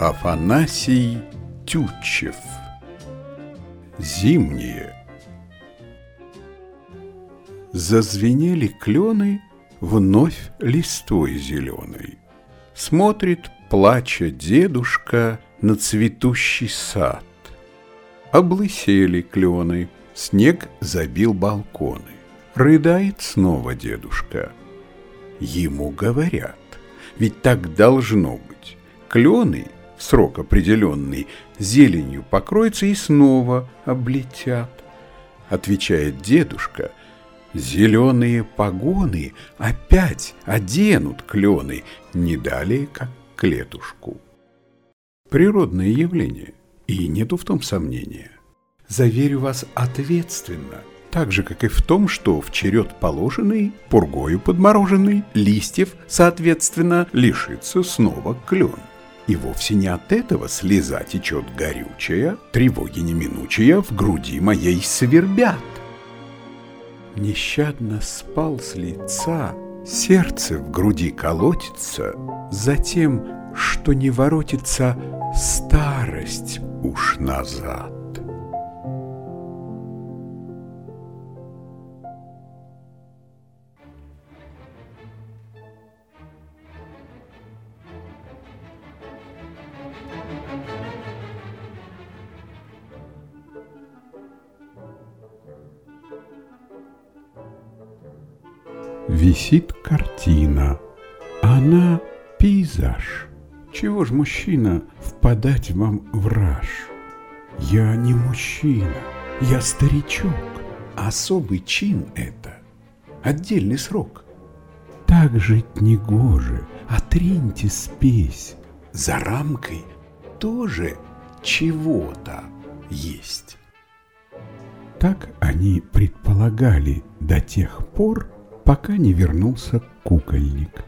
Афанасий Тютчев Зимние Зазвенели клены вновь листой зеленой. Смотрит, плача дедушка, на цветущий сад. Облысели клены, снег забил балконы. Рыдает снова дедушка. Ему говорят, ведь так должно быть. Клены срок определенный, зеленью покроются и снова облетят. Отвечает дедушка, зеленые погоны опять оденут клены, не далее, как клетушку. Природное явление, и нету в том сомнения. Заверю вас ответственно, так же, как и в том, что в черед положенный, пургою подмороженный, листьев, соответственно, лишится снова клен. И вовсе не от этого слеза течет горючая, тревоги неминучая в груди моей свербят. Нещадно спал с лица, сердце в груди колотится, затем, что не воротится старость уж назад. Висит картина, она пейзаж. Чего ж, мужчина, впадать вам в раж? Я не мужчина, я старичок. Особый чин это, отдельный срок. Так жить не гоже, отриньте спесь. За рамкой тоже чего-то есть. Так они предполагали до тех пор, пока не вернулся кукольник.